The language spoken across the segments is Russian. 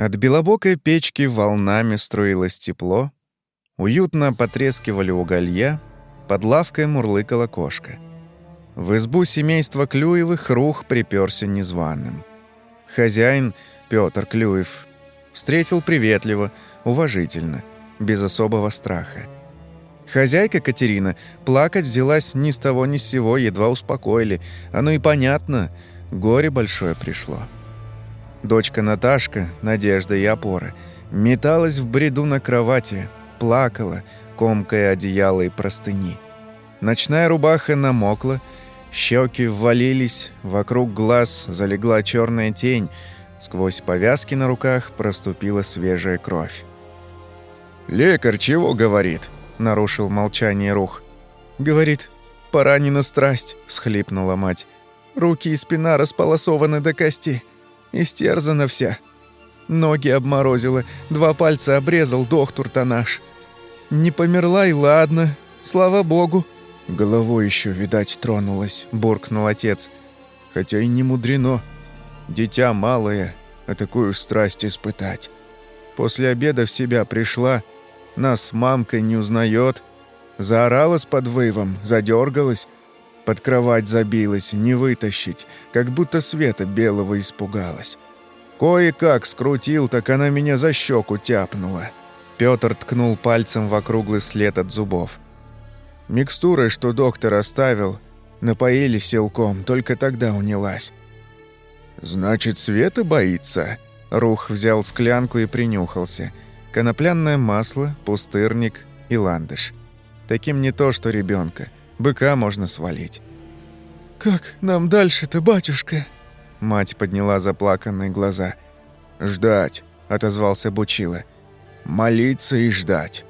От белобокой печки волнами струилось тепло, уютно потрескивали уголья, под лавкой мурлыкала кошка. В избу семейства Клюевых рух приперся незваным. Хозяин, Петр Клюев, встретил приветливо, уважительно, без особого страха. Хозяйка Катерина плакать взялась ни с того ни с сего, едва успокоили. Оно и понятно, горе большое пришло. Дочка Наташка, надежда и опора, металась в бреду на кровати, плакала, комкая одеяло и простыни. Ночная рубаха намокла, щеки ввалились, вокруг глаз залегла черная тень, сквозь повязки на руках проступила свежая кровь. «Лекарь чего говорит?» нарушил молчание Рух. «Говорит, поранена страсть», — всхлипнула мать. «Руки и спина располосованы до кости. Истерзана вся. Ноги обморозила, два пальца обрезал доктор-то наш. Не померла и ладно, слава богу». «Головой еще, видать, тронулась», — буркнул отец. «Хотя и не мудрено. Дитя малое, а такую страсть испытать. После обеда в себя пришла, — нас мамка не узнает. Заорала с подвывом, задергалась, под кровать забилась, не вытащить, как будто света белого испугалась. Кое-как скрутил, так она меня за щеку тяпнула. Пётр ткнул пальцем в округлый след от зубов. Микстурой, что доктор оставил, напоили силком, только тогда унялась. «Значит, Света боится?» Рух взял склянку и принюхался – Конопляное масло, пустырник и ландыш. Таким не то, что ребенка. Быка можно свалить. «Как нам дальше-то, батюшка?» Мать подняла заплаканные глаза. «Ждать», — отозвался Бучила. «Молиться и ждать».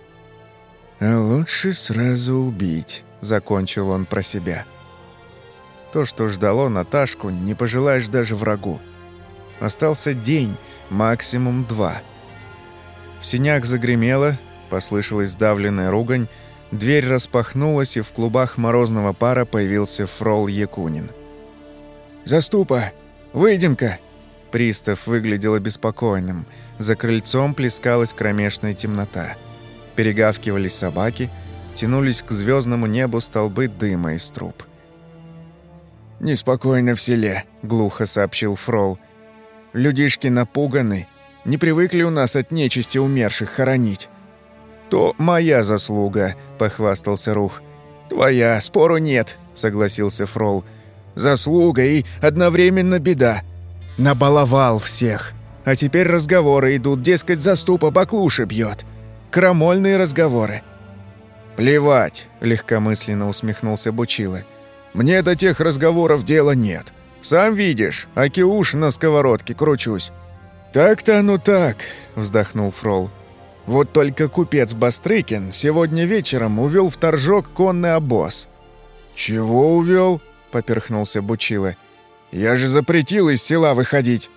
«А лучше сразу убить», — закончил он про себя. То, что ждало Наташку, не пожелаешь даже врагу. Остался день, максимум два — в синях загремело, послышалась сдавленная ругань, дверь распахнулась, и в клубах морозного пара появился фрол Якунин. «Заступа! Выйдем-ка!» Пристав выглядел обеспокоенным. За крыльцом плескалась кромешная темнота. Перегавкивали собаки, тянулись к звездному небу столбы дыма из труб. «Неспокойно в селе», — глухо сообщил Фрол. «Людишки напуганы, не привыкли у нас от нечисти умерших хоронить». «То моя заслуга», — похвастался Рух. «Твоя, спору нет», — согласился Фрол. «Заслуга и одновременно беда. Набаловал всех. А теперь разговоры идут, дескать, заступа баклуши бьет. Крамольные разговоры». «Плевать», — легкомысленно усмехнулся Бучила. «Мне до тех разговоров дела нет. Сам видишь, аки уж на сковородке кручусь. «Так-то оно так», — вздохнул Фрол. «Вот только купец Бастрыкин сегодня вечером увел в торжок конный обоз». «Чего увел? поперхнулся Бучила. «Я же запретил из села выходить.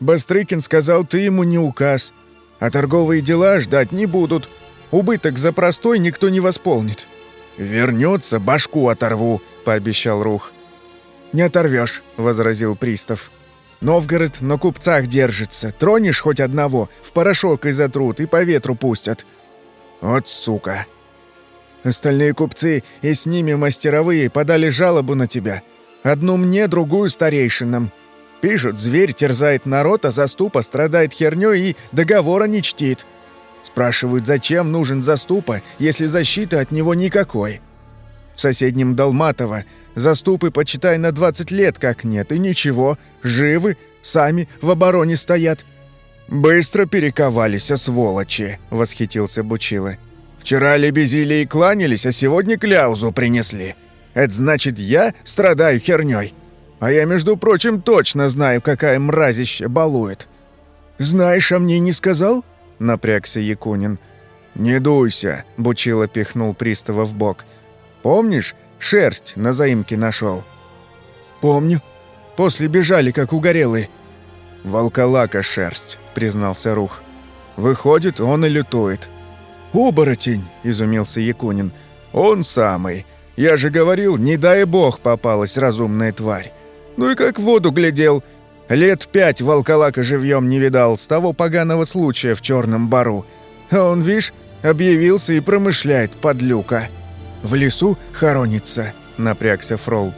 Бастрыкин сказал, ты ему не указ. А торговые дела ждать не будут. Убыток за простой никто не восполнит». «Вернется, башку оторву», — пообещал Рух. «Не оторвешь», — возразил пристав. Новгород на купцах держится. Тронешь хоть одного, в порошок и затрут, и по ветру пустят. Вот сука. Остальные купцы и с ними мастеровые подали жалобу на тебя. Одну мне, другую старейшинам. Пишут, зверь терзает народ, а заступа страдает хернёй и договора не чтит. Спрашивают, зачем нужен заступа, если защиты от него никакой. В соседнем Долматово Заступы, почитай, на 20 лет как нет, и ничего, живы, сами в обороне стоят». «Быстро перековались, а сволочи!» — восхитился Бучила. «Вчера лебезили и кланялись, а сегодня кляузу принесли. Это значит, я страдаю хернёй. А я, между прочим, точно знаю, какая мразище балует». «Знаешь, а мне не сказал?» — напрягся Якунин. «Не дуйся!» — Бучила пихнул пристава в бок. «Помнишь, Шерсть на заимке нашел. «Помню. После бежали, как угорелые». «Волколака шерсть», — признался Рух. «Выходит, он и лютует». «Оборотень!» — изумился Якунин. «Он самый. Я же говорил, не дай бог попалась разумная тварь. Ну и как в воду глядел. Лет пять волколака живьем не видал с того поганого случая в Черном бару. А он, вишь, объявился и промышляет подлюка. В лесу хоронится, напрягся Фрол.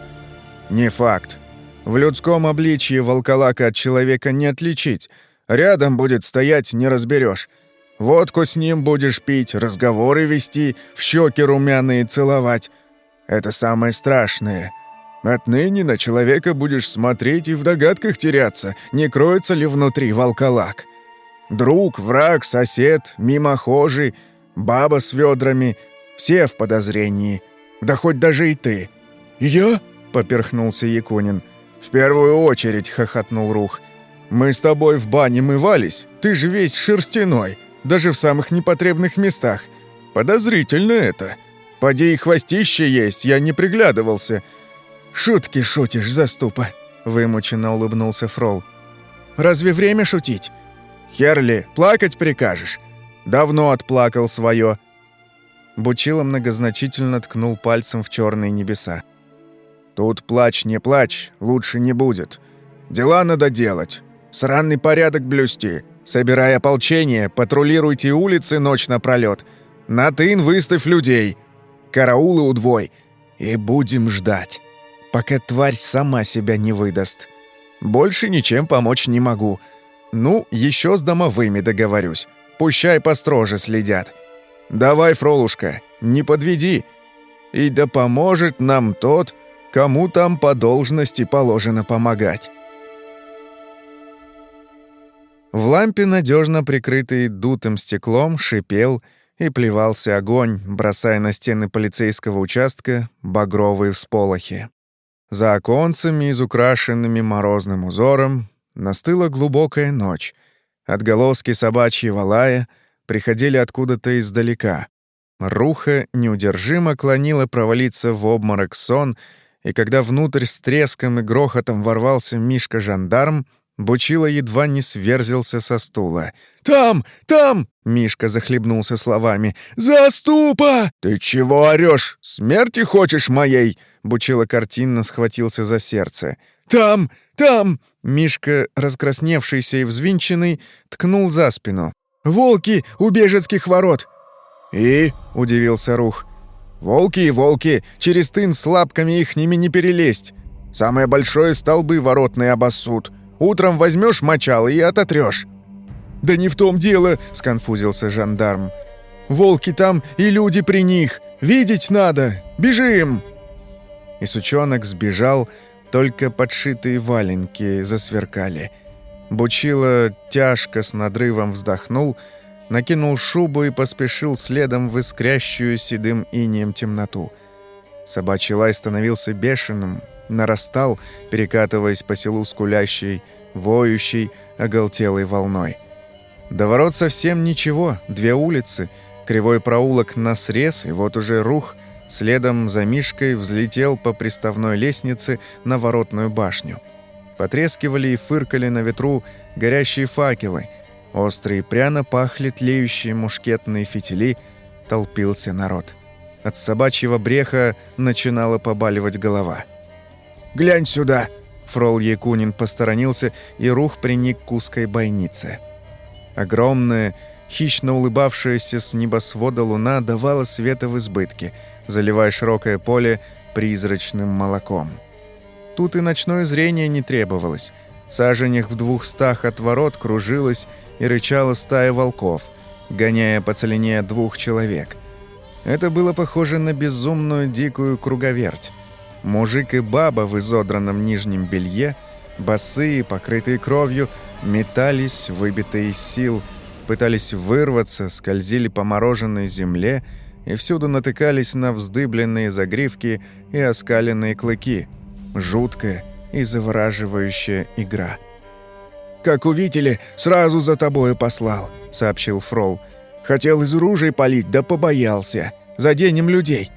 Не факт. В людском обличье волколака от человека не отличить. Рядом будет стоять, не разберешь. Водку с ним будешь пить, разговоры вести, в щеки румяные целовать. Это самое страшное. Отныне на человека будешь смотреть и в догадках теряться, не кроется ли внутри волколак. Друг, враг, сосед, мимохожий, баба с ведрами — все в подозрении. Да хоть даже и ты. «Я?» — поперхнулся Якунин. «В первую очередь», — хохотнул Рух. «Мы с тобой в бане мывались, ты же весь шерстяной, даже в самых непотребных местах. Подозрительно это. Поди и хвостище есть, я не приглядывался». «Шутки шутишь, заступа», — вымученно улыбнулся Фрол. «Разве время шутить? Херли, плакать прикажешь? Давно отплакал свое». Бучило многозначительно ткнул пальцем в черные небеса. Тут плач не плач, лучше не будет. Дела надо делать. Сранный порядок блюсти. Собирай ополчение, патрулируйте улицы ночь напролёт. На тын выставь людей. Караулы удвой. И будем ждать, пока тварь сама себя не выдаст. Больше ничем помочь не могу. Ну, еще с домовыми договорюсь. Пущай построже следят. Давай, Фролушка, не подведи. И да поможет нам тот, Кому там по должности положено помогать? В лампе, надежно прикрытый дутым стеклом, шипел и плевался огонь, бросая на стены полицейского участка багровые всполохи. За оконцами, изукрашенными морозным узором, настыла глубокая ночь. Отголоски собачьего лая приходили откуда-то издалека. Руха неудержимо клонила провалиться в обморок сон — и когда внутрь с треском и грохотом ворвался Мишка-жандарм, Бучило едва не сверзился со стула. «Там! Там!» — Мишка захлебнулся словами. «Заступа!» «Ты чего орёшь? Смерти хочешь моей?» Бучило картинно схватился за сердце. «Там! Там!» Мишка, раскрасневшийся и взвинченный, ткнул за спину. «Волки у бежецких ворот!» «И?» — удивился Рух. Волки и волки, через тын с лапками ихними не перелезть. Самое большое столбы воротные обоссут. Утром возьмешь мочал и ототрешь. «Да не в том дело», — сконфузился жандарм. «Волки там и люди при них. Видеть надо. Бежим!» И сучонок сбежал, только подшитые валенки засверкали. Бучило тяжко с надрывом вздохнул — накинул шубу и поспешил следом в искрящую седым инием темноту. Собачий лай становился бешеным, нарастал, перекатываясь по селу скулящей, воющей, оголтелой волной. До ворот совсем ничего, две улицы, кривой проулок на срез, и вот уже рух следом за Мишкой взлетел по приставной лестнице на воротную башню. Потрескивали и фыркали на ветру горящие факелы — Острые пряно пахли тлеющие мушкетные фитили, толпился народ. От собачьего бреха начинала побаливать голова. «Глянь сюда!» Фрол Якунин посторонился, и рух приник к узкой бойнице. Огромная, хищно улыбавшаяся с небосвода луна давала света в избытке, заливая широкое поле призрачным молоком. Тут и ночное зрение не требовалось. В саженях в двухстах от ворот кружилась и рычала стая волков, гоняя по целине двух человек. Это было похоже на безумную дикую круговерть. Мужик и баба в изодранном нижнем белье, босые, покрытые кровью, метались, выбитые из сил, пытались вырваться, скользили по мороженой земле и всюду натыкались на вздыбленные загривки и оскаленные клыки. Жуткая и завораживающая игра — «Как увидели, сразу за тобою послал», — сообщил Фрол. «Хотел из ружей палить, да побоялся. Заденем людей».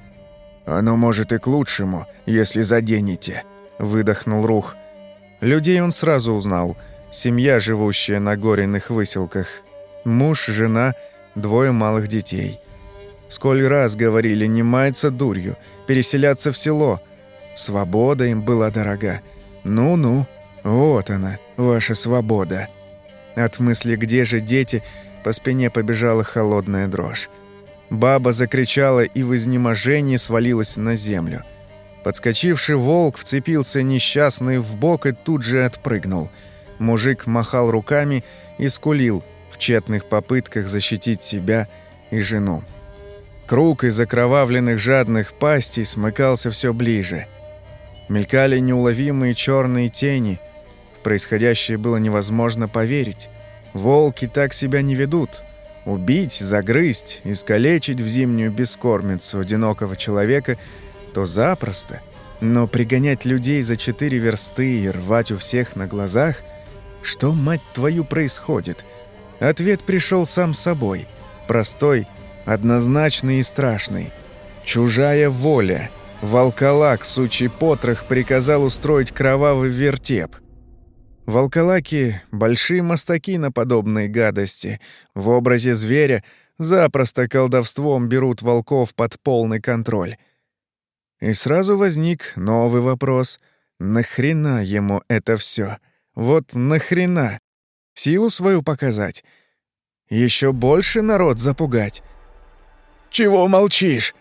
«Оно может и к лучшему, если заденете», — выдохнул Рух. Людей он сразу узнал. Семья, живущая на горенных выселках. Муж, жена, двое малых детей. Сколь раз говорили не маяться дурью, переселяться в село. Свобода им была дорога. Ну-ну, Вот она, ваша свобода. От мысли «где же дети?» по спине побежала холодная дрожь. Баба закричала и в изнеможении свалилась на землю. Подскочивший волк вцепился несчастный в бок и тут же отпрыгнул. Мужик махал руками и скулил в тщетных попытках защитить себя и жену. Круг из окровавленных жадных пастей смыкался все ближе. Мелькали неуловимые черные тени. В происходящее было невозможно поверить. Волки так себя не ведут. Убить, загрызть, искалечить в зимнюю бескормицу одинокого человека – то запросто, но пригонять людей за четыре версты и рвать у всех на глазах? Что, мать твою, происходит? Ответ пришел сам собой. Простой, однозначный и страшный. Чужая воля. Волколак, сучий потрох, приказал устроить кровавый вертеп. Волколаки — большие мастаки на подобные гадости. В образе зверя запросто колдовством берут волков под полный контроль. И сразу возник новый вопрос. Нахрена ему это все? Вот нахрена? Силу свою показать? Еще больше народ запугать? «Чего молчишь?»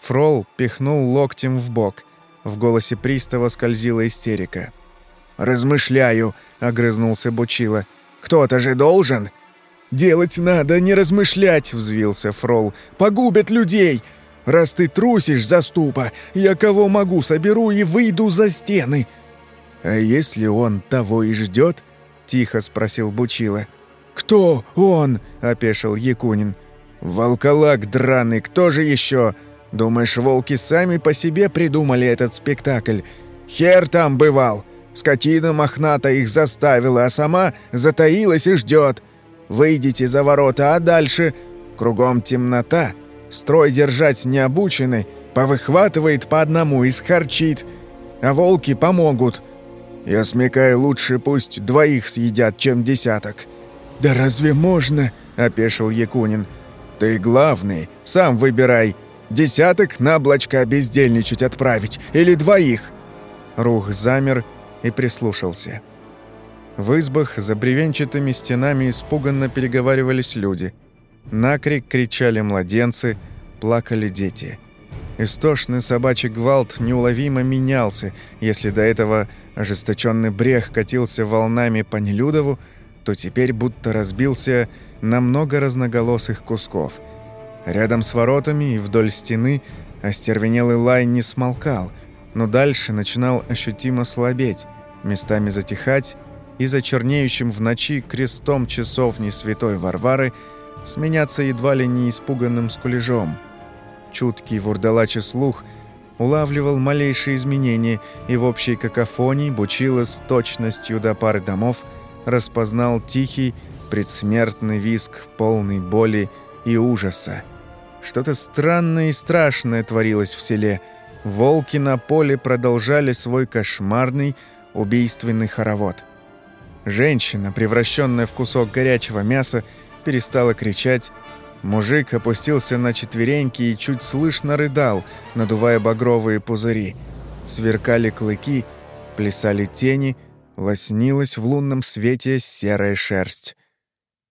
Фрол пихнул локтем в бок. В голосе пристава скользила истерика. «Размышляю», — огрызнулся Бучила. «Кто-то же должен!» «Делать надо, не размышлять!» — взвился Фрол. «Погубят людей! Раз ты трусишь, заступа, я кого могу соберу и выйду за стены». «А если он того и ждет?» — тихо спросил Бучила. «Кто он?» — опешил Якунин. «Волколак драный, кто же еще? Думаешь, волки сами по себе придумали этот спектакль? Хер там бывал! Скотина мохната их заставила, а сама затаилась и ждет. Выйдите за ворота, а дальше кругом темнота, Строй держать не повыхватывает по одному и схарчит. А волки помогут. Я смекаю, лучше пусть двоих съедят, чем десяток. «Да разве можно?» – опешил Якунин. «Ты главный, сам выбирай. Десяток на облачка бездельничать отправить или двоих?» Рух замер и прислушался. В избах за бревенчатыми стенами испуганно переговаривались люди – на крик кричали младенцы, плакали дети. Истошный собачий гвалт неуловимо менялся. Если до этого ожесточенный брех катился волнами по Нелюдову, то теперь будто разбился на много разноголосых кусков. Рядом с воротами и вдоль стены остервенелый лай не смолкал, но дальше начинал ощутимо слабеть, местами затихать, и за чернеющим в ночи крестом часовни святой Варвары – сменяться едва ли не испуганным скулежом. Чуткий вурдалачий слух улавливал малейшие изменения и в общей какофонии Бучила с точностью до пары домов распознал тихий предсмертный виск полный боли и ужаса. Что-то странное и страшное творилось в селе. Волки на поле продолжали свой кошмарный убийственный хоровод. Женщина, превращенная в кусок горячего мяса, перестала кричать. Мужик опустился на четвереньки и чуть слышно рыдал, надувая багровые пузыри. Сверкали клыки, плясали тени, лоснилась в лунном свете серая шерсть.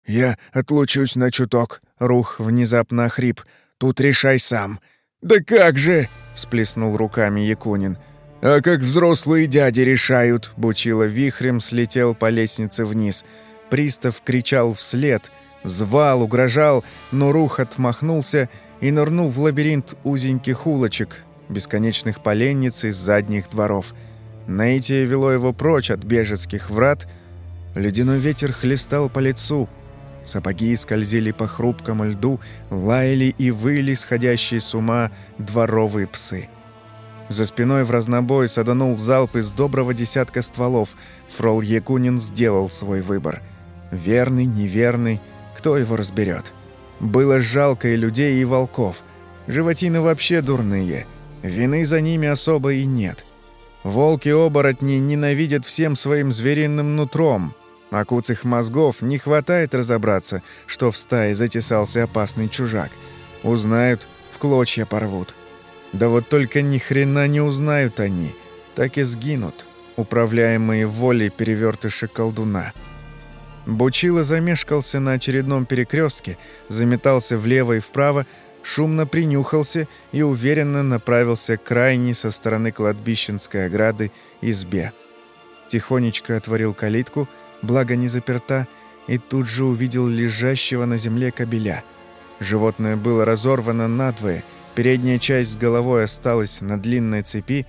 «Я отлучусь на чуток», — Рух внезапно охрип. «Тут решай сам». «Да как же!» — всплеснул руками Якунин. «А как взрослые дяди решают!» — Бучила вихрем, слетел по лестнице вниз. Пристав кричал вслед — Звал, угрожал, но Рух отмахнулся и нырнул в лабиринт узеньких улочек, бесконечных поленниц из задних дворов. Наитие вело его прочь от бежецких врат. Ледяной ветер хлестал по лицу. Сапоги скользили по хрупкому льду, лаяли и выли сходящие с ума дворовые псы. За спиной в разнобой саданул залп из доброго десятка стволов. Фрол Якунин сделал свой выбор. Верный, неверный — кто его разберет? Было жалко и людей, и волков. Животины вообще дурные. Вины за ними особо и нет. Волки-оборотни ненавидят всем своим звериным нутром. А куцых мозгов не хватает разобраться, что в стае затесался опасный чужак. Узнают, в клочья порвут. Да вот только ни хрена не узнают они, так и сгинут. управляемые волей перевертыша колдуна. Бучило замешкался на очередном перекрестке, заметался влево и вправо, шумно принюхался и уверенно направился к крайней со стороны кладбищенской ограды избе. Тихонечко отворил калитку, благо не заперта, и тут же увидел лежащего на земле кобеля. Животное было разорвано надвое, передняя часть с головой осталась на длинной цепи,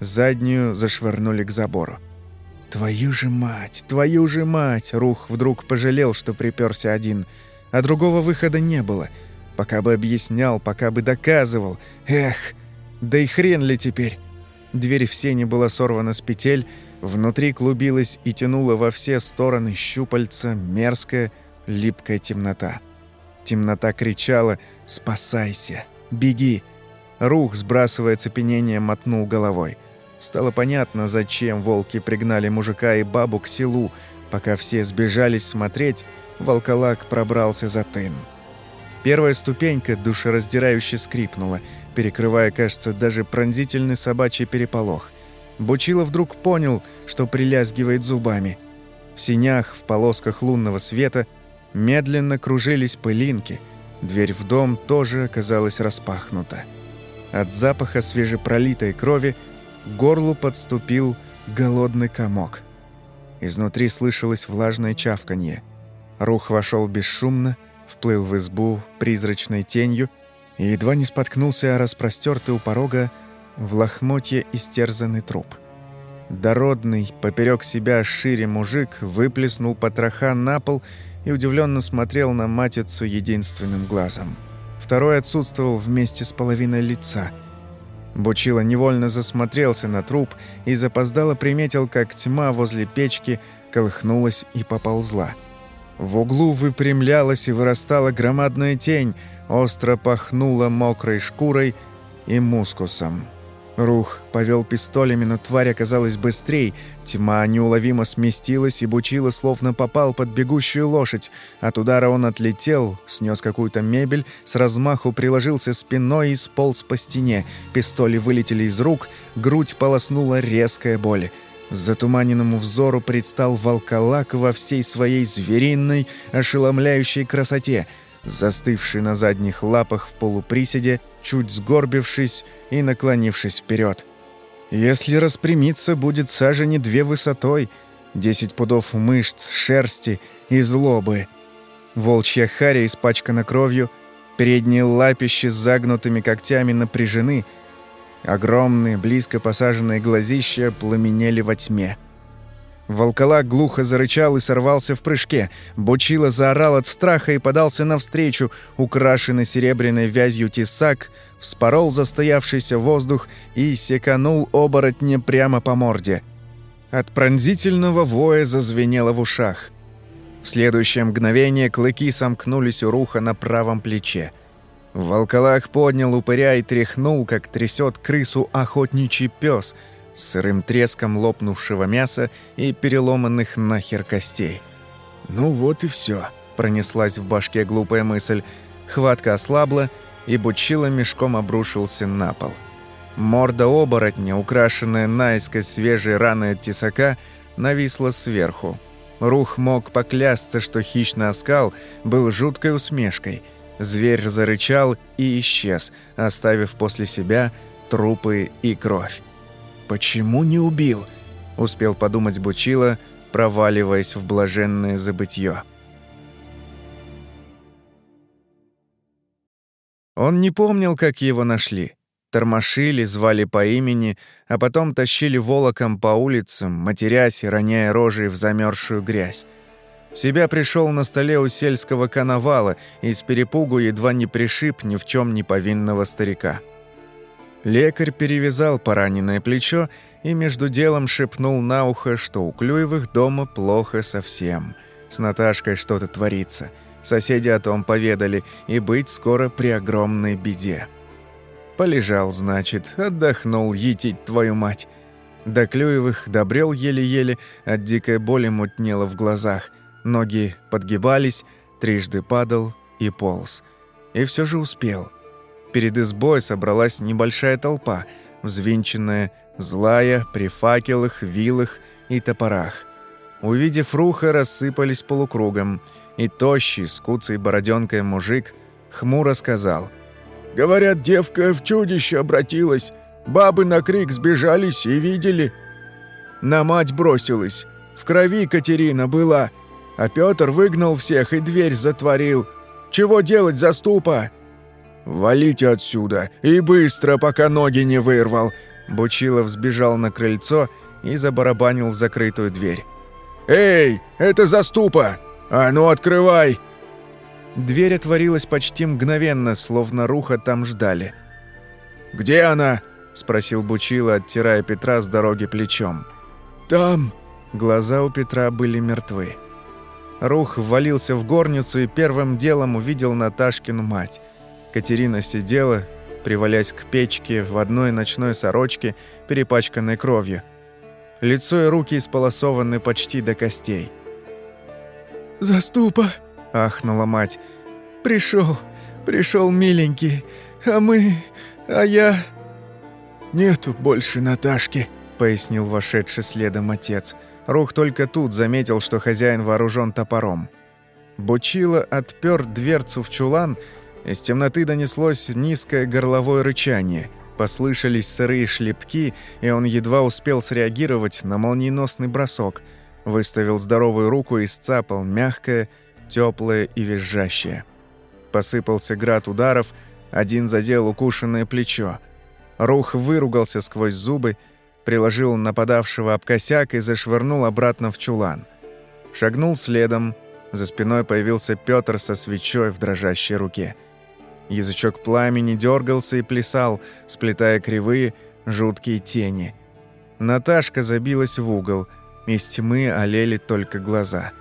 заднюю зашвырнули к забору. «Твою же мать! Твою же мать!» Рух вдруг пожалел, что приперся один. А другого выхода не было. Пока бы объяснял, пока бы доказывал. Эх, да и хрен ли теперь? Дверь в сене была сорвана с петель, внутри клубилась и тянула во все стороны щупальца мерзкая, липкая темнота. Темнота кричала «Спасайся! Беги!» Рух, сбрасывая цепенение, мотнул головой. Стало понятно, зачем волки пригнали мужика и бабу к селу. Пока все сбежались смотреть, волколак пробрался за тын. Первая ступенька душераздирающе скрипнула, перекрывая, кажется, даже пронзительный собачий переполох. Бучило вдруг понял, что прилязгивает зубами. В синях, в полосках лунного света медленно кружились пылинки. Дверь в дом тоже оказалась распахнута. От запаха свежепролитой крови к горлу подступил голодный комок. Изнутри слышалось влажное чавканье. Рух вошел бесшумно, вплыл в избу призрачной тенью и едва не споткнулся о распростертый у порога в лохмотье истерзанный труп. Дородный, поперек себя шире мужик, выплеснул потроха на пол и удивленно смотрел на матицу единственным глазом. Второй отсутствовал вместе с половиной лица – Бучило невольно засмотрелся на труп и запоздало приметил, как тьма возле печки колыхнулась и поползла. В углу выпрямлялась и вырастала громадная тень, остро пахнула мокрой шкурой и мускусом. Рух повел пистолями, но тварь оказалась быстрей. Тьма неуловимо сместилась и бучила, словно попал под бегущую лошадь. От удара он отлетел, снес какую-то мебель, с размаху приложился спиной и сполз по стене. Пистоли вылетели из рук, грудь полоснула резкая боль. Затуманенному взору предстал волколак во всей своей звериной, ошеломляющей красоте — застывший на задних лапах в полуприседе, чуть сгорбившись и наклонившись вперед. Если распрямиться, будет сажени две высотой, десять пудов мышц, шерсти и злобы. Волчья харя испачкана кровью, передние лапищи с загнутыми когтями напряжены, огромные, близко посаженные глазища пламенели во тьме. Волколак глухо зарычал и сорвался в прыжке. Бучило заорал от страха и подался навстречу. Украшенный серебряной вязью тесак вспорол застоявшийся воздух и секанул оборотня прямо по морде. От пронзительного воя зазвенело в ушах. В следующее мгновение клыки сомкнулись у руха на правом плече. Волколак поднял упыря и тряхнул, как трясет крысу охотничий пес — с сырым треском лопнувшего мяса и переломанных нахер костей. «Ну вот и все, пронеслась в башке глупая мысль. Хватка ослабла, и Бучило мешком обрушился на пол. Морда оборотня, украшенная наискось свежей раной от тесака, нависла сверху. Рух мог поклясться, что хищный оскал был жуткой усмешкой. Зверь зарычал и исчез, оставив после себя трупы и кровь. «Почему не убил?» – успел подумать Бучила, проваливаясь в блаженное забытье. Он не помнил, как его нашли. Тормошили, звали по имени, а потом тащили волоком по улицам, матерясь и роняя рожей в замерзшую грязь. В себя пришел на столе у сельского коновала и с перепугу едва не пришиб ни в чем не повинного старика. Лекарь перевязал пораненное плечо и между делом шепнул на ухо, что у Клюевых дома плохо совсем. С Наташкой что-то творится. Соседи о том поведали, и быть скоро при огромной беде. Полежал, значит, отдохнул, етить твою мать. До Клюевых добрел еле-еле, от дикой боли мутнело в глазах. Ноги подгибались, трижды падал и полз. И все же успел – Перед избой собралась небольшая толпа, взвинченная, злая, при факелах, вилах и топорах. Увидев Руха, рассыпались полукругом, и тощий, с куцей бороденкой мужик хмуро сказал. «Говорят, девка в чудище обратилась. Бабы на крик сбежались и видели. На мать бросилась. В крови Катерина была. А Пётр выгнал всех и дверь затворил. Чего делать, заступа?» «Валите отсюда! И быстро, пока ноги не вырвал!» Бучилов сбежал на крыльцо и забарабанил в закрытую дверь. «Эй, это заступа! А ну, открывай!» Дверь отворилась почти мгновенно, словно руха там ждали. «Где она?» — спросил Бучила, оттирая Петра с дороги плечом. «Там!» Глаза у Петра были мертвы. Рух ввалился в горницу и первым делом увидел Наташкину мать. Катерина сидела, привалясь к печке в одной ночной сорочке, перепачканной кровью. Лицо и руки исполосованы почти до костей. «Заступа!» – ахнула мать. «Пришел, пришел миленький, а мы, а я...» «Нету больше Наташки», – пояснил вошедший следом отец. Рух только тут заметил, что хозяин вооружен топором. Бучило отпер дверцу в чулан, из темноты донеслось низкое горловое рычание. Послышались сырые шлепки, и он едва успел среагировать на молниеносный бросок. Выставил здоровую руку и сцапал мягкое, теплое и визжащее. Посыпался град ударов, один задел укушенное плечо – Рух выругался сквозь зубы, приложил нападавшего об косяк и зашвырнул обратно в чулан. Шагнул следом, за спиной появился Пётр со свечой в дрожащей руке. Язычок пламени дергался и плясал, сплетая кривые, жуткие тени. Наташка забилась в угол, из тьмы олели только глаза.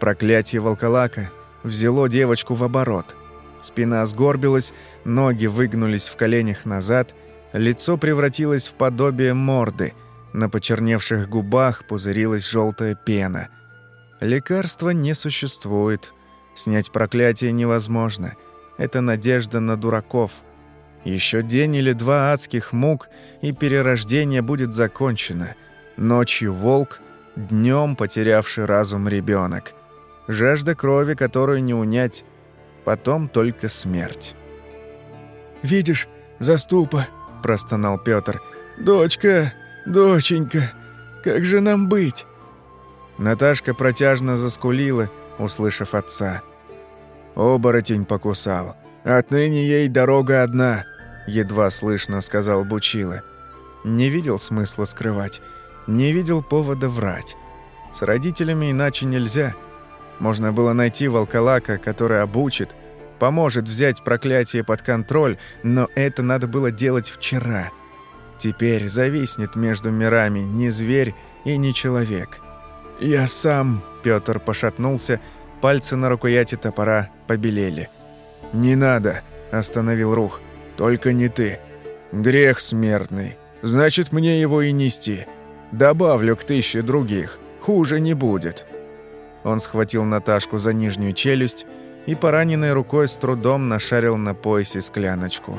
Проклятие волколака взяло девочку в оборот. Спина сгорбилась, ноги выгнулись в коленях назад — Лицо превратилось в подобие морды. На почерневших губах пузырилась желтая пена. Лекарства не существует. Снять проклятие невозможно. Это надежда на дураков. Еще день или два адских мук, и перерождение будет закончено. Ночью волк, днем потерявший разум ребенок. Жажда крови, которую не унять. Потом только смерть. «Видишь, заступа!» – простонал Пётр. «Дочка, доченька, как же нам быть?» Наташка протяжно заскулила, услышав отца. «Оборотень покусал. Отныне ей дорога одна», – едва слышно сказал Бучила. Не видел смысла скрывать, не видел повода врать. С родителями иначе нельзя. Можно было найти волколака, который обучит, поможет взять проклятие под контроль, но это надо было делать вчера. Теперь зависнет между мирами не зверь и не человек. «Я сам...» – Пётр пошатнулся, пальцы на рукояти топора побелели. «Не надо!» – остановил Рух. «Только не ты. Грех смертный. Значит, мне его и нести. Добавлю к тысяче других. Хуже не будет». Он схватил Наташку за нижнюю челюсть и пораненной рукой с трудом нашарил на поясе скляночку.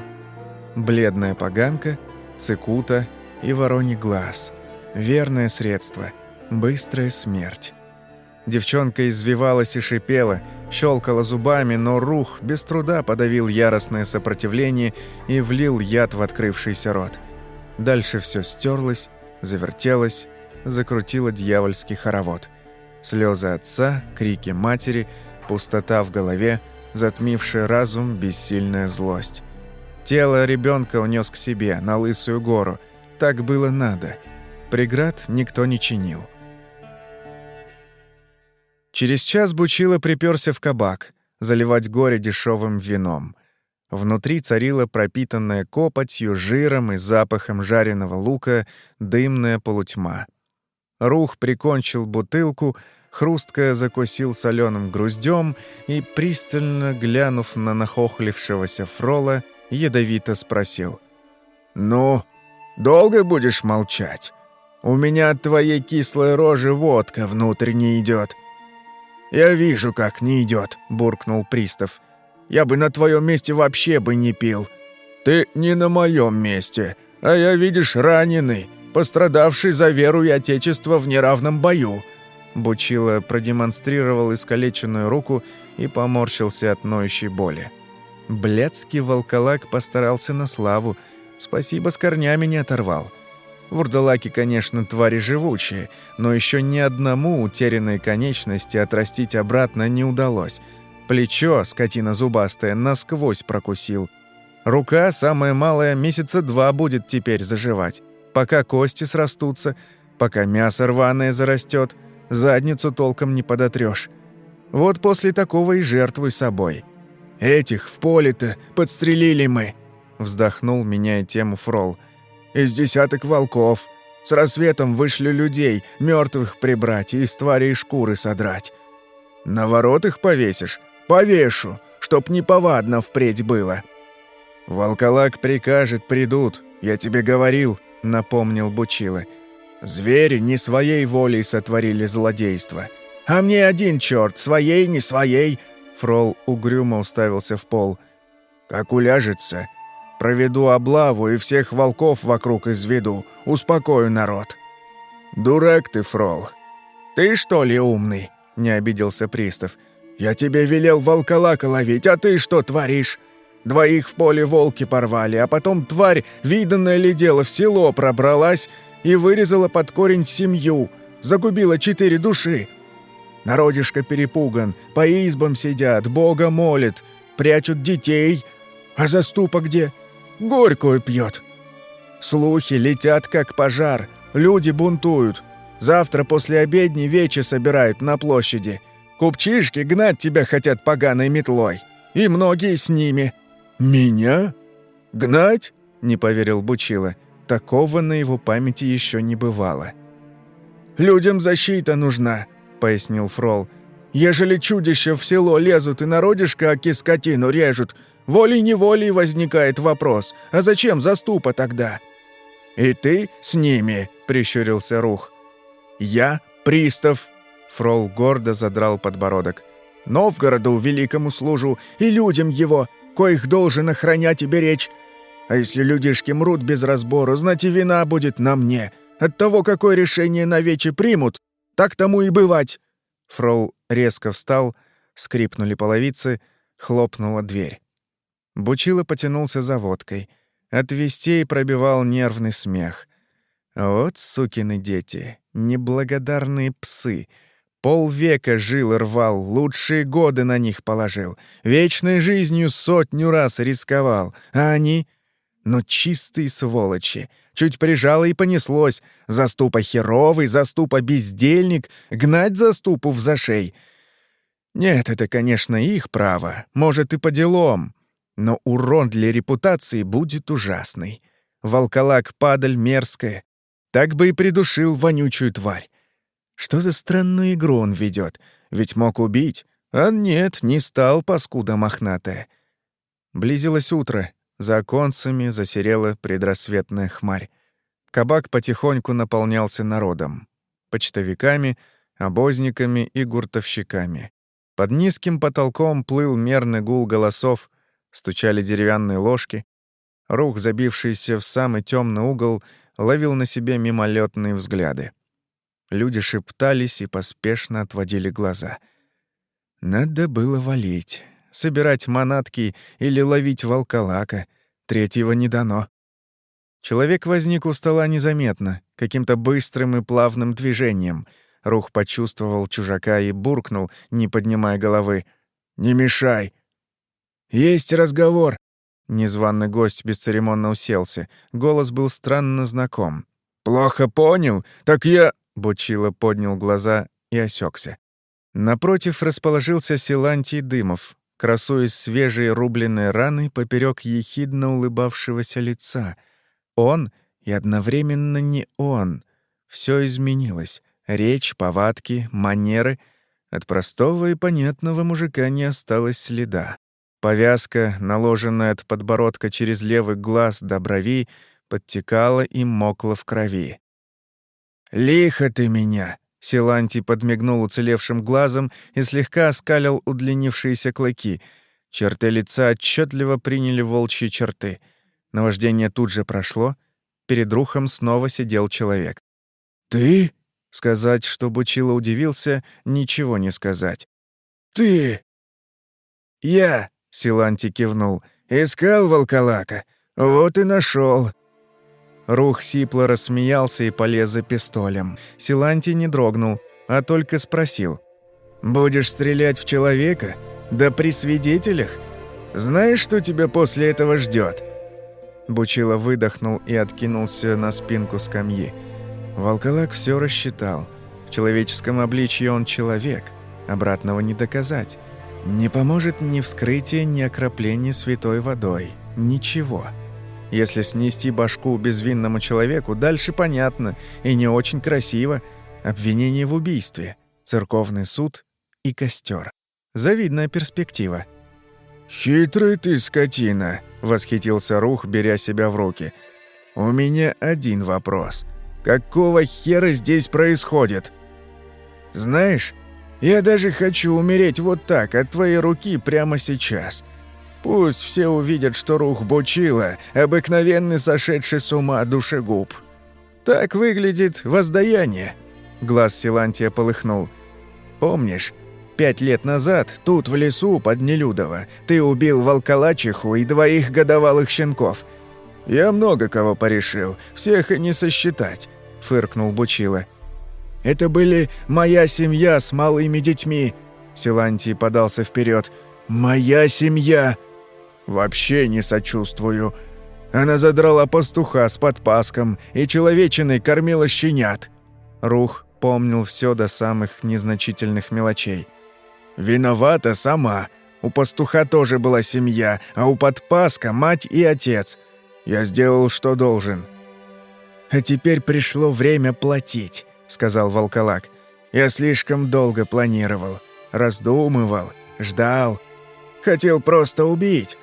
Бледная поганка, цикута и вороний глаз. Верное средство. Быстрая смерть. Девчонка извивалась и шипела, щелкала зубами, но рух без труда подавил яростное сопротивление и влил яд в открывшийся рот. Дальше все стерлось, завертелось, закрутило дьявольский хоровод. Слезы отца, крики матери — Пустота в голове, затмившая разум, бессильная злость. Тело ребенка унес к себе, на Лысую гору. Так было надо. Преград никто не чинил. Через час Бучило приперся в кабак, заливать горе дешевым вином. Внутри царила пропитанная копотью, жиром и запахом жареного лука дымная полутьма. Рух прикончил бутылку, хрустко закусил соленым груздем и, пристально глянув на нахохлившегося фрола, ядовито спросил. «Ну, долго будешь молчать? У меня от твоей кислой рожи водка внутрь не идет». «Я вижу, как не идет», — буркнул пристав. «Я бы на твоем месте вообще бы не пил. Ты не на моем месте, а я, видишь, раненый. пострадавший за веру и отечество в неравном бою». Бучила продемонстрировал искалеченную руку и поморщился от ноющей боли. Блядский волколак постарался на славу. Спасибо, с корнями не оторвал. Вурдалаки, конечно, твари живучие, но еще ни одному утерянной конечности отрастить обратно не удалось. Плечо, скотина зубастая, насквозь прокусил. Рука, самая малая, месяца два будет теперь заживать. Пока кости срастутся, пока мясо рваное зарастет, задницу толком не подотрёшь. Вот после такого и жертвуй собой. «Этих в поле-то подстрелили мы», — вздохнул, меняя тему Фрол — из десяток волков. С рассветом вышли людей, мертвых прибрать и из тварей шкуры содрать. На ворот их повесишь? Повешу, чтоб неповадно впредь было. Волколак прикажет, придут, я тебе говорил, напомнил Бучила. Звери не своей волей сотворили злодейство. А мне один черт, своей, не своей. Фрол угрюмо уставился в пол. Как уляжется, Проведу облаву и всех волков вокруг изведу. Успокою народ». «Дурак ты, Фрол. Ты что ли умный?» — не обиделся пристав. «Я тебе велел волколака ловить, а ты что творишь? Двоих в поле волки порвали, а потом тварь, виданное ли дело, в село пробралась и вырезала под корень семью, загубила четыре души. Народишко перепуган, по избам сидят, Бога молит, прячут детей. А заступа где? Горькую пьет. Слухи летят, как пожар, люди бунтуют. Завтра после обедни вечи собирают на площади. Купчишки гнать тебя хотят поганой метлой. И многие с ними. Меня? Гнать? Не поверил Бучила. Такого на его памяти еще не бывало. «Людям защита нужна», — пояснил Фрол. «Ежели чудища в село лезут и народишко оки скотину режут, Волей-неволей возникает вопрос, а зачем заступа тогда? «И ты с ними», — прищурился Рух. «Я пристав», — Фрол гордо задрал подбородок. «Новгороду великому служу и людям его, коих должен охранять и беречь. А если людишки мрут без разбору, знать и вина будет на мне. От того, какое решение навече примут, так тому и бывать». Фрол резко встал, скрипнули половицы, хлопнула дверь. Бучило потянулся за водкой. От вестей пробивал нервный смех. Вот сукины дети, неблагодарные псы. Полвека жил и рвал, лучшие годы на них положил. Вечной жизнью сотню раз рисковал. А они... Ну, чистые сволочи. Чуть прижало и понеслось. Заступа херовый, заступа бездельник, гнать заступу в зашей. Нет, это, конечно, их право. Может, и по делам. Но урон для репутации будет ужасный. Волколак-падаль мерзкая. Так бы и придушил вонючую тварь. Что за странную игру он ведет? Ведь мог убить. А нет, не стал паскуда мохнатая. Близилось утро. За оконцами засерела предрассветная хмарь. Кабак потихоньку наполнялся народом. Почтовиками, обозниками и гуртовщиками. Под низким потолком плыл мерный гул голосов, стучали деревянные ложки. Рух, забившийся в самый темный угол, ловил на себе мимолетные взгляды. Люди шептались и поспешно отводили глаза. Надо было валить, собирать манатки или ловить волколака. Третьего не дано. Человек возник у стола незаметно, каким-то быстрым и плавным движением. Рух почувствовал чужака и буркнул, не поднимая головы. «Не мешай!» «Есть разговор!» Незваный гость бесцеремонно уселся. Голос был странно знаком. «Плохо понял? Так я...» Бучило поднял глаза и осекся. Напротив расположился Силантий Дымов, красуясь свежей рубленной раной поперек ехидно улыбавшегося лица. Он и одновременно не он. Все изменилось. Речь, повадки, манеры. От простого и понятного мужика не осталось следа. Повязка, наложенная от подбородка через левый глаз до брови, подтекала и мокла в крови. «Лихо ты меня!» Силантий подмигнул уцелевшим глазом и слегка оскалил удлинившиеся клыки. Черты лица отчетливо приняли волчьи черты. Наваждение тут же прошло. перед Рухом снова сидел человек. «Ты?» Сказать, что Бучило удивился, ничего не сказать. «Ты?» «Я», — Силанти кивнул, — «искал волколака. Вот и нашел. Рух сипло рассмеялся и полез за пистолем. Силанти не дрогнул, а только спросил. «Будешь стрелять в человека? Да при свидетелях? Знаешь, что тебя после этого ждет? Бучило выдохнул и откинулся на спинку скамьи. Волколак все рассчитал. В человеческом обличье он человек. Обратного не доказать. Не поможет ни вскрытие, ни окропление святой водой. Ничего. Если снести башку безвинному человеку, дальше понятно и не очень красиво. Обвинение в убийстве, церковный суд и костер. Завидная перспектива. «Хитрый ты, скотина!» — восхитился Рух, беря себя в руки. «У меня один вопрос. Какого хера здесь происходит?» «Знаешь, я даже хочу умереть вот так, от твоей руки прямо сейчас. Пусть все увидят, что Рух Бучила — обыкновенный сошедший с ума душегуб. Так выглядит воздаяние». Глаз Силантия полыхнул. «Помнишь, пять лет назад, тут, в лесу под Нелюдово, ты убил волколачиху и двоих годовалых щенков. Я много кого порешил, всех и не сосчитать», — фыркнул Бучила. «Это были моя семья с малыми детьми», — Силантий подался вперед. «Моя семья!» «Вообще не сочувствую». Она задрала пастуха с подпаском и человечиной кормила щенят. Рух помнил все до самых незначительных мелочей. «Виновата сама. У пастуха тоже была семья, а у подпаска мать и отец. Я сделал, что должен». «А теперь пришло время платить», — сказал волколак. «Я слишком долго планировал, раздумывал, ждал. Хотел просто убить,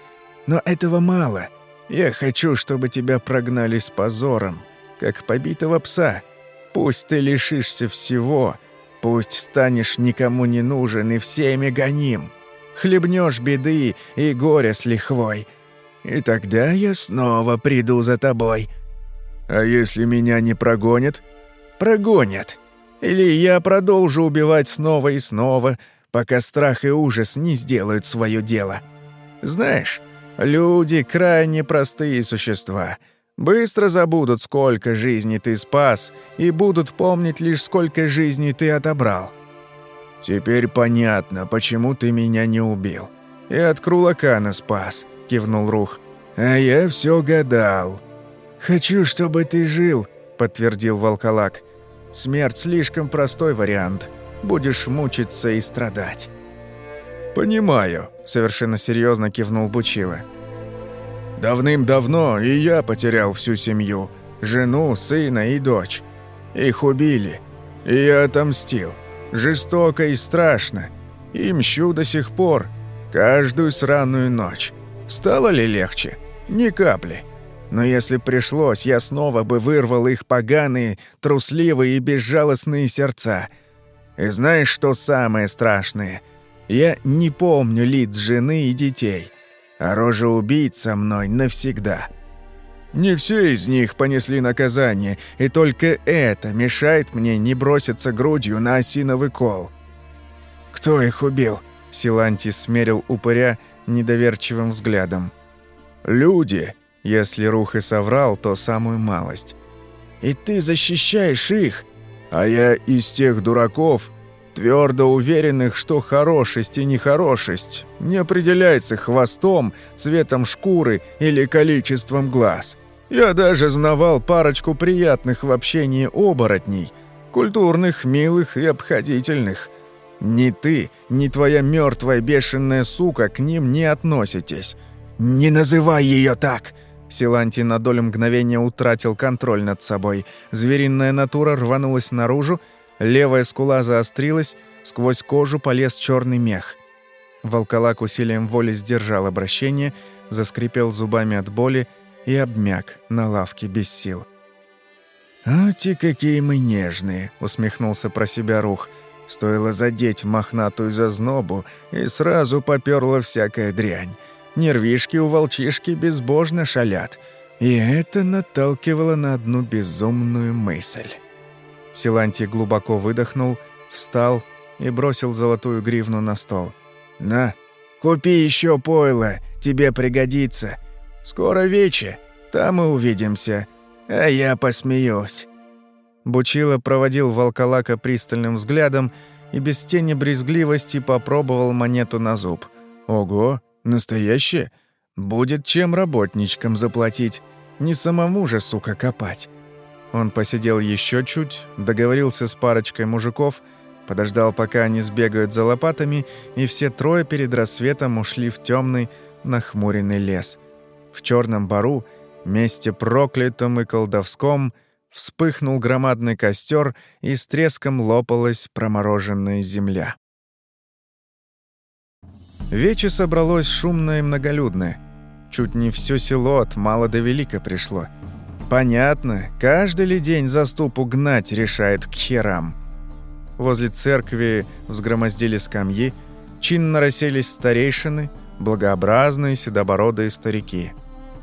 но этого мало. Я хочу, чтобы тебя прогнали с позором, как побитого пса. Пусть ты лишишься всего, пусть станешь никому не нужен и всеми гоним. Хлебнешь беды и горе с лихвой. И тогда я снова приду за тобой. А если меня не прогонят? Прогонят. Или я продолжу убивать снова и снова, пока страх и ужас не сделают свое дело. Знаешь, Люди — крайне простые существа. Быстро забудут, сколько жизней ты спас, и будут помнить лишь, сколько жизней ты отобрал. «Теперь понятно, почему ты меня не убил. И от Крулакана спас», — кивнул Рух. «А я все гадал». «Хочу, чтобы ты жил», — подтвердил Волколак. «Смерть слишком простой вариант. Будешь мучиться и страдать». «Понимаю», — совершенно серьезно кивнул Бучила. «Давным-давно и я потерял всю семью. Жену, сына и дочь. Их убили. И я отомстил. Жестоко и страшно. И мщу до сих пор. Каждую сраную ночь. Стало ли легче? Ни капли. Но если пришлось, я снова бы вырвал их поганые, трусливые и безжалостные сердца. И знаешь, что самое страшное — я не помню лиц жены и детей, а рожа убийц со мной навсегда. Не все из них понесли наказание, и только это мешает мне не броситься грудью на осиновый кол. «Кто их убил?» — Силанти смерил упыря недоверчивым взглядом. «Люди!» — если Рух и соврал, то самую малость. «И ты защищаешь их!» «А я из тех дураков, твердо уверенных, что хорошесть и нехорошесть не определяется хвостом, цветом шкуры или количеством глаз. Я даже знавал парочку приятных в общении оборотней, культурных, милых и обходительных. Ни ты, ни твоя мертвая бешеная сука к ним не относитесь. Не называй ее так!» Силанти на долю мгновения утратил контроль над собой. Звериная натура рванулась наружу, Левая скула заострилась, сквозь кожу полез черный мех. Волколак усилием воли сдержал обращение, заскрипел зубами от боли и обмяк на лавке без сил. «А те какие мы нежные!» — усмехнулся про себя Рух. Стоило задеть мохнатую зазнобу, и сразу попёрла всякая дрянь. Нервишки у волчишки безбожно шалят. И это наталкивало на одну безумную мысль. Силантий глубоко выдохнул, встал и бросил золотую гривну на стол. «На, купи еще пойло, тебе пригодится. Скоро вече, там и увидимся, а я посмеюсь». Бучило проводил волколака пристальным взглядом и без тени брезгливости попробовал монету на зуб. «Ого, настоящее? Будет чем работничкам заплатить. Не самому же, сука, копать». Он посидел еще чуть, договорился с парочкой мужиков, подождал, пока они сбегают за лопатами, и все трое перед рассветом ушли в темный, нахмуренный лес. В черном бару, месте проклятом и колдовском, вспыхнул громадный костер, и с треском лопалась промороженная земля. Вече собралось шумное и многолюдное. Чуть не все село от мала до велика пришло — Понятно, каждый ли день заступу гнать решают к херам. Возле церкви взгромоздили скамьи, чинно расселись старейшины, благообразные седобородые старики.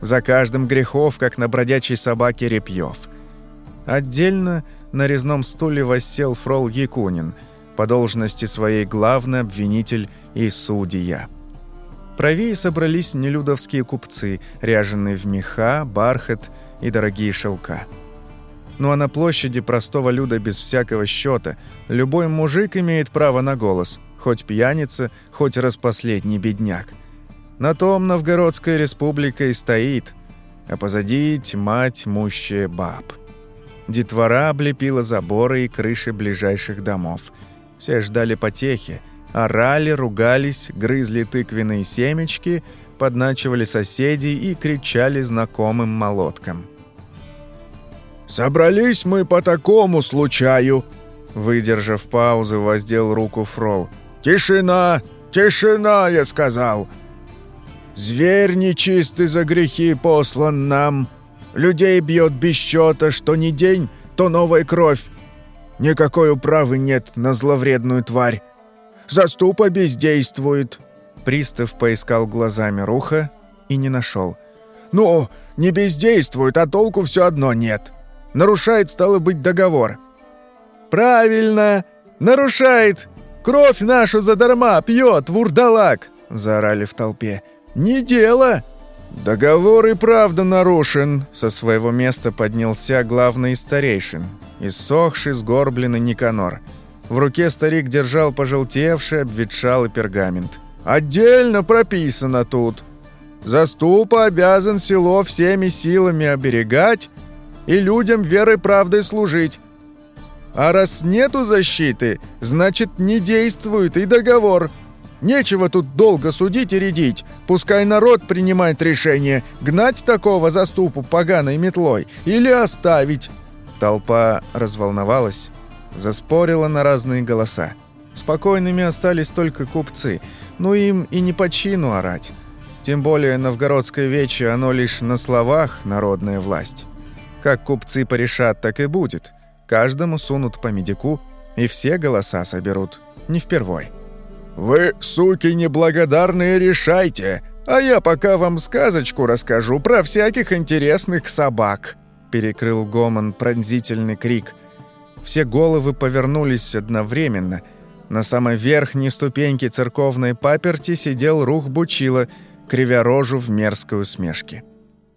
За каждым грехов, как на бродячей собаке Репьев. Отдельно на резном стуле воссел фрол Якунин, по должности своей главный обвинитель и судья. Правее собрались нелюдовские купцы, ряженые в меха, бархат и дорогие шелка. Ну а на площади простого люда без всякого счета любой мужик имеет право на голос, хоть пьяница, хоть распоследний бедняк. На том Новгородская республика и стоит, а позади тьма тьмущая баб. Детвора облепила заборы и крыши ближайших домов. Все ждали потехи, орали, ругались, грызли тыквенные семечки – подначивали соседей и кричали знакомым молоткам. «Собрались мы по такому случаю!» Выдержав паузу, воздел руку Фрол. «Тишина! Тишина!» — я сказал. «Зверь нечистый за грехи послан нам. Людей бьет без счета, что ни день, то новая кровь. Никакой управы нет на зловредную тварь. Заступа бездействует. Пристав поискал глазами Руха и не нашел. «Ну, не бездействует, а толку все одно нет. Нарушает, стало быть, договор». «Правильно! Нарушает! Кровь нашу задарма пьет, вурдалак!» — заорали в толпе. «Не дело!» «Договор и правда нарушен!» — со своего места поднялся главный старейшин, иссохший, сгорбленный Никанор. В руке старик держал пожелтевший, обветшалый пергамент. Отдельно прописано тут. Заступа обязан село всеми силами оберегать и людям верой правдой служить. А раз нету защиты, значит не действует и договор. Нечего тут долго судить и рядить. Пускай народ принимает решение, гнать такого заступу поганой метлой или оставить. Толпа разволновалась, заспорила на разные голоса. Спокойными остались только купцы – ну им и не по чину орать. Тем более новгородское вече оно лишь на словах народная власть. Как купцы порешат, так и будет. Каждому сунут по медику, и все голоса соберут. Не впервой. «Вы, суки неблагодарные, решайте, а я пока вам сказочку расскажу про всяких интересных собак», перекрыл гомон пронзительный крик. Все головы повернулись одновременно – на самой верхней ступеньке церковной паперти сидел рух Бучила, кривя рожу в мерзкой усмешке.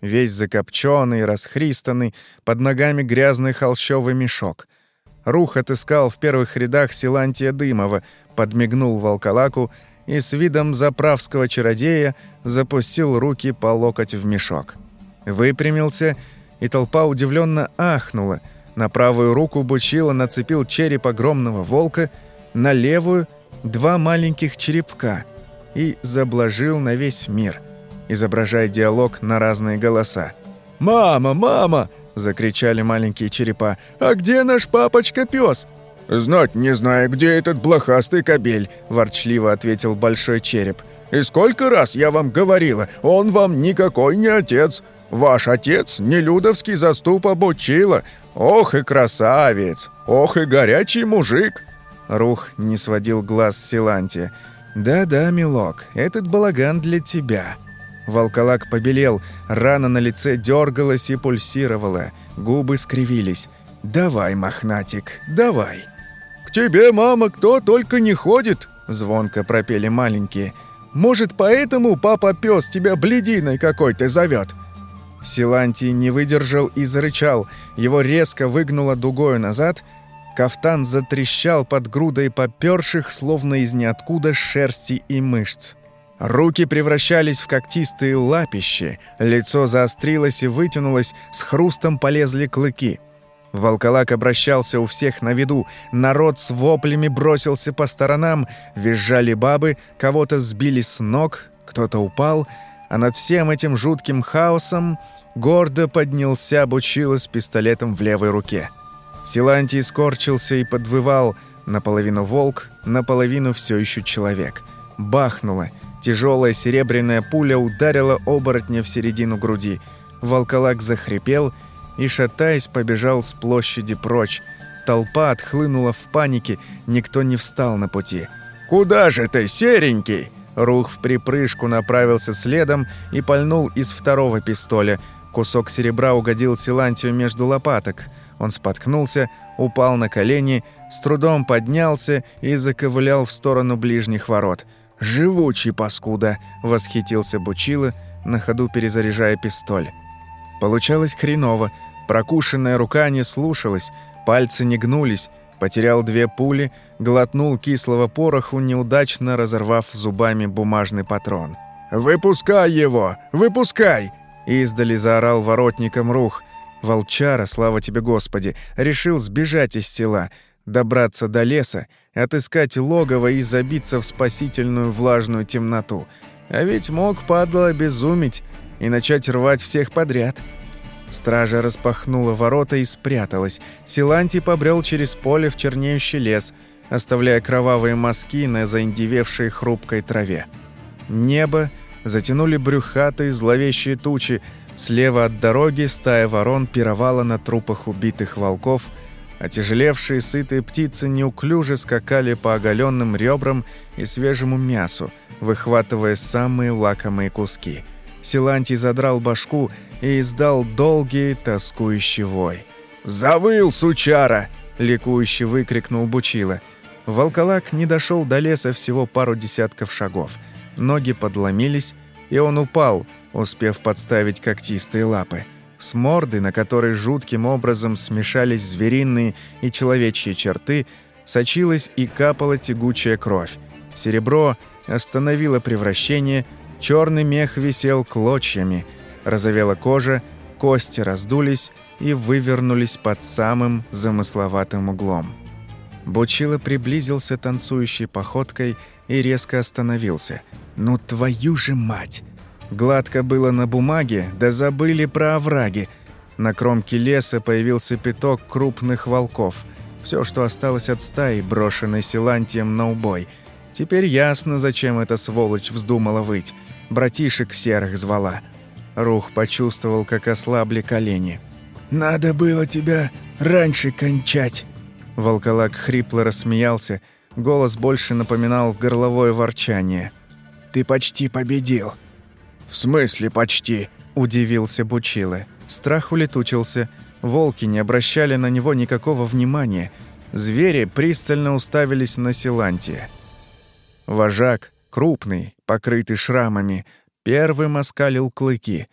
Весь закопченный, расхристанный, под ногами грязный холщовый мешок. Рух отыскал в первых рядах Силантия Дымова, подмигнул волколаку и с видом заправского чародея запустил руки по локоть в мешок. Выпрямился, толпа удивленно ахнула. На правую руку Бучила нацепил череп огромного волка — на левую два маленьких черепка и заблажил на весь мир, изображая диалог на разные голоса. «Мама, мама!» – закричали маленькие черепа. «А где наш папочка-пёс?» «Знать не знаю, где этот блохастый кобель», – ворчливо ответил большой череп. «И сколько раз я вам говорила, он вам никакой не отец. Ваш отец нелюдовский заступ обучила. Ох и красавец! Ох и горячий мужик!» Рух не сводил глаз с Силанти. «Да-да, милок, этот балаган для тебя. Волколак побелел, рана на лице дергалась и пульсировала, губы скривились. «Давай, мохнатик, давай!» «К тебе, мама, кто только не ходит!» — звонко пропели маленькие. «Может, поэтому папа пес тебя блединой какой-то зовет?» Силантий не выдержал и зарычал. Его резко выгнуло дугою назад. Кафтан затрещал под грудой попёрших, словно из ниоткуда, шерсти и мышц. Руки превращались в когтистые лапищи, лицо заострилось и вытянулось, с хрустом полезли клыки. Волколак обращался у всех на виду, народ с воплями бросился по сторонам, визжали бабы, кого-то сбили с ног, кто-то упал, а над всем этим жутким хаосом гордо поднялся Бучила с пистолетом в левой руке. Силантий скорчился и подвывал, наполовину волк, наполовину все еще человек. Бахнуло — Тяжелая серебряная пуля ударила оборотня в середину груди. Волколак захрипел и, шатаясь, побежал с площади прочь. Толпа отхлынула в панике, никто не встал на пути. «Куда же ты, серенький?» Рух в припрыжку направился следом и пальнул из второго пистоля. Кусок серебра угодил Силантию между лопаток. Он споткнулся, упал на колени, с трудом поднялся и заковылял в сторону ближних ворот – «Живучий паскуда!» — восхитился Бучила, на ходу перезаряжая пистоль. Получалось хреново. Прокушенная рука не слушалась, пальцы не гнулись, потерял две пули, глотнул кислого пороху, неудачно разорвав зубами бумажный патрон. «Выпускай его! Выпускай!» Издали заорал воротником рух. Волчара, слава тебе Господи, решил сбежать из села — добраться до леса, отыскать логово и забиться в спасительную влажную темноту. А ведь мог, падла, обезумить и начать рвать всех подряд. Стража распахнула ворота и спряталась. Силанти побрел через поле в чернеющий лес, оставляя кровавые мазки на заиндевевшей хрупкой траве. Небо затянули брюхатые зловещие тучи, Слева от дороги стая ворон пировала на трупах убитых волков – Отяжелевшие сытые птицы неуклюже скакали по оголенным ребрам и свежему мясу, выхватывая самые лакомые куски. Силантий задрал башку и издал долгий тоскующий вой. «Завыл, сучара!» — ликующе выкрикнул Бучила. Волколак не дошел до леса всего пару десятков шагов. Ноги подломились, и он упал, успев подставить когтистые лапы. С морды, на которой жутким образом смешались звериные и человечьи черты, сочилась и капала тягучая кровь. Серебро остановило превращение, черный мех висел клочьями, разовела кожа, кости раздулись и вывернулись под самым замысловатым углом. Бучило приблизился танцующей походкой и резко остановился. «Ну твою же мать!» Гладко было на бумаге, да забыли про овраги. На кромке леса появился пяток крупных волков. Все, что осталось от стаи, брошенной Силантием на убой. Теперь ясно, зачем эта сволочь вздумала выть. Братишек серых звала. Рух почувствовал, как ослабли колени. «Надо было тебя раньше кончать!» Волколак хрипло рассмеялся. Голос больше напоминал горловое ворчание. «Ты почти победил!» «В смысле почти?» – удивился Бучилы. Страх улетучился. Волки не обращали на него никакого внимания. Звери пристально уставились на Силантия. Вожак, крупный, покрытый шрамами, первым оскалил клыки.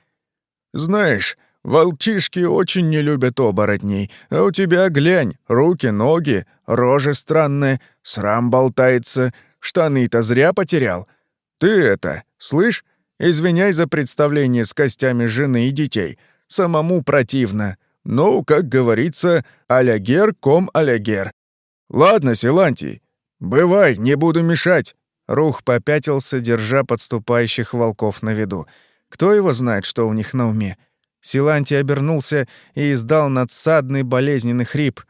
«Знаешь, волчишки очень не любят оборотней, а у тебя, глянь, руки, ноги, рожа странная, срам болтается, штаны-то зря потерял. Ты это, слышь, Извиняй за представление с костями жены и детей. Самому противно. Ну, как говорится, алягер ком алягер. Ладно, Силантий, бывай, не буду мешать. Рух попятился, держа подступающих волков на виду. Кто его знает, что у них на уме? Силантий обернулся и издал надсадный болезненный хрип.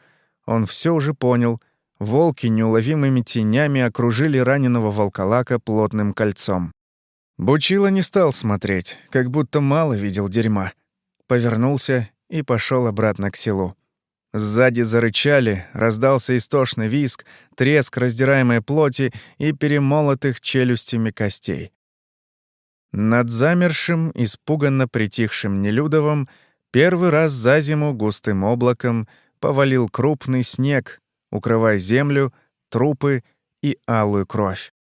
Он все уже понял. Волки неуловимыми тенями окружили раненого волколака плотным кольцом. Бучила не стал смотреть, как будто мало видел дерьма. Повернулся и пошел обратно к селу. Сзади зарычали, раздался истошный виск, треск раздираемой плоти и перемолотых челюстями костей. Над замершим, испуганно притихшим Нелюдовым первый раз за зиму густым облаком повалил крупный снег, укрывая землю, трупы и алую кровь.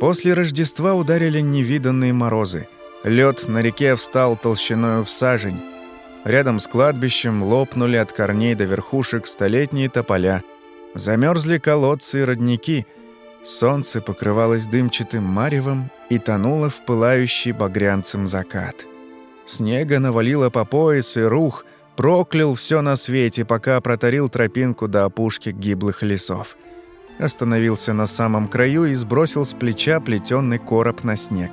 После Рождества ударили невиданные морозы. Лед на реке встал толщиною в сажень. Рядом с кладбищем лопнули от корней до верхушек столетние тополя. Замерзли колодцы и родники. Солнце покрывалось дымчатым маревом и тонуло в пылающий багрянцем закат. Снега навалило по пояс и рух, проклял все на свете, пока протарил тропинку до опушки гиблых лесов. Остановился на самом краю и сбросил с плеча плетённый короб на снег.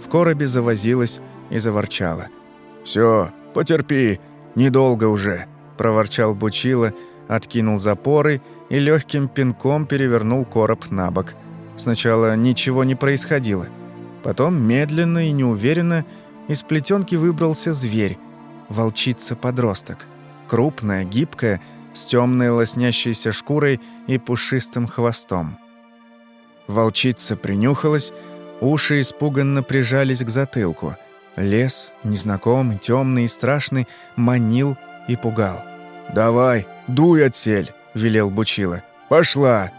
В коробе завозилась и заворчала. «Всё, потерпи, недолго уже», — проворчал Бучила, откинул запоры и легким пинком перевернул короб на бок. Сначала ничего не происходило. Потом медленно и неуверенно из плетенки выбрался зверь, волчица-подросток. Крупная, гибкая, с темной лоснящейся шкурой и пушистым хвостом. Волчица принюхалась, уши испуганно прижались к затылку. Лес, незнакомый, темный и страшный, манил и пугал. «Давай, дуй отсель!» — велел Бучила. «Пошла!»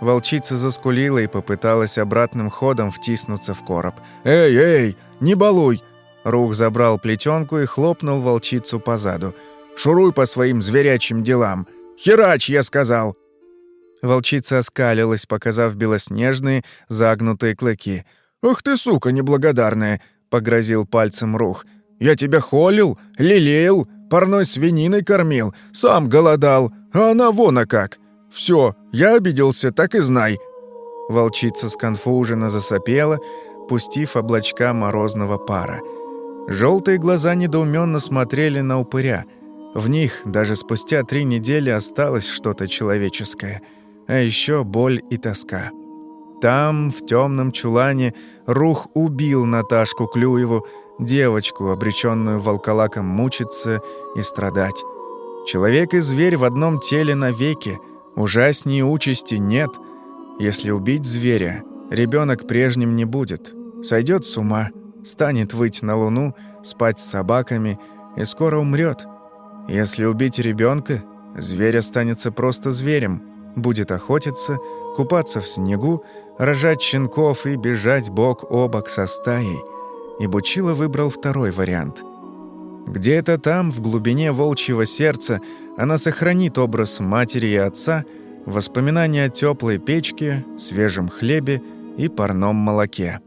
Волчица заскулила и попыталась обратным ходом втиснуться в короб. «Эй, эй, не балуй!» Рух забрал плетенку и хлопнул волчицу по заду. «Шуруй по своим зверячим делам! Херач, я сказал!» Волчица оскалилась, показав белоснежные, загнутые клыки. «Ах ты, сука неблагодарная!» — погрозил пальцем Рух. «Я тебя холил, лелеял, парной свининой кормил, сам голодал, а она вон а как! Все, я обиделся, так и знай!» Волчица сконфуженно засопела, пустив облачка морозного пара. Желтые глаза недоуменно смотрели на упыря. В них даже спустя три недели осталось что-то человеческое, а еще боль и тоска. Там, в темном чулане, Рух убил Наташку Клюеву, девочку, обреченную волколаком мучиться и страдать. Человек и зверь в одном теле навеки, ужаснее участи нет. Если убить зверя, ребенок прежним не будет, сойдет с ума, станет выть на луну, спать с собаками и скоро умрет. Если убить ребенка, зверь останется просто зверем, будет охотиться, купаться в снегу, рожать щенков и бежать бок о бок со стаей. И Бучила выбрал второй вариант. Где-то там, в глубине волчьего сердца, она сохранит образ матери и отца, воспоминания о теплой печке, свежем хлебе и парном молоке.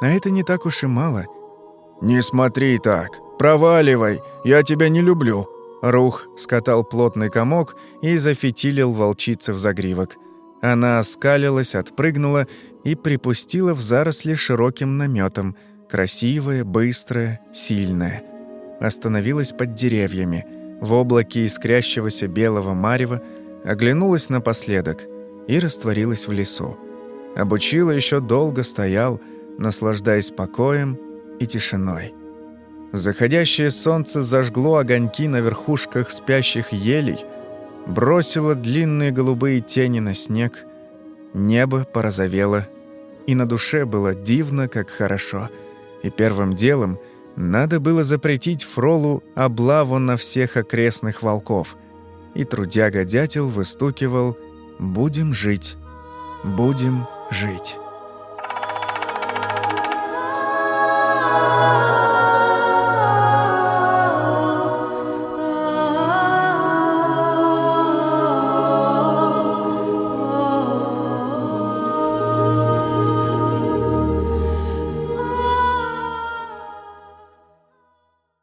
А это не так уж и мало. «Не смотри так! Проваливай! Я тебя не люблю!» Рух скатал плотный комок и зафитилил волчице в загривок. Она оскалилась, отпрыгнула и припустила в заросли широким наметом, красивая, быстрая, сильная. Остановилась под деревьями, в облаке искрящегося белого марева, оглянулась напоследок и растворилась в лесу. Обучила еще долго стоял, наслаждаясь покоем и тишиной. Заходящее солнце зажгло огоньки на верхушках спящих елей, бросило длинные голубые тени на снег, небо порозовело, и на душе было дивно, как хорошо. И первым делом надо было запретить Фролу облаву на всех окрестных волков. И трудяга-дятел выстукивал «Будем жить, будем жить».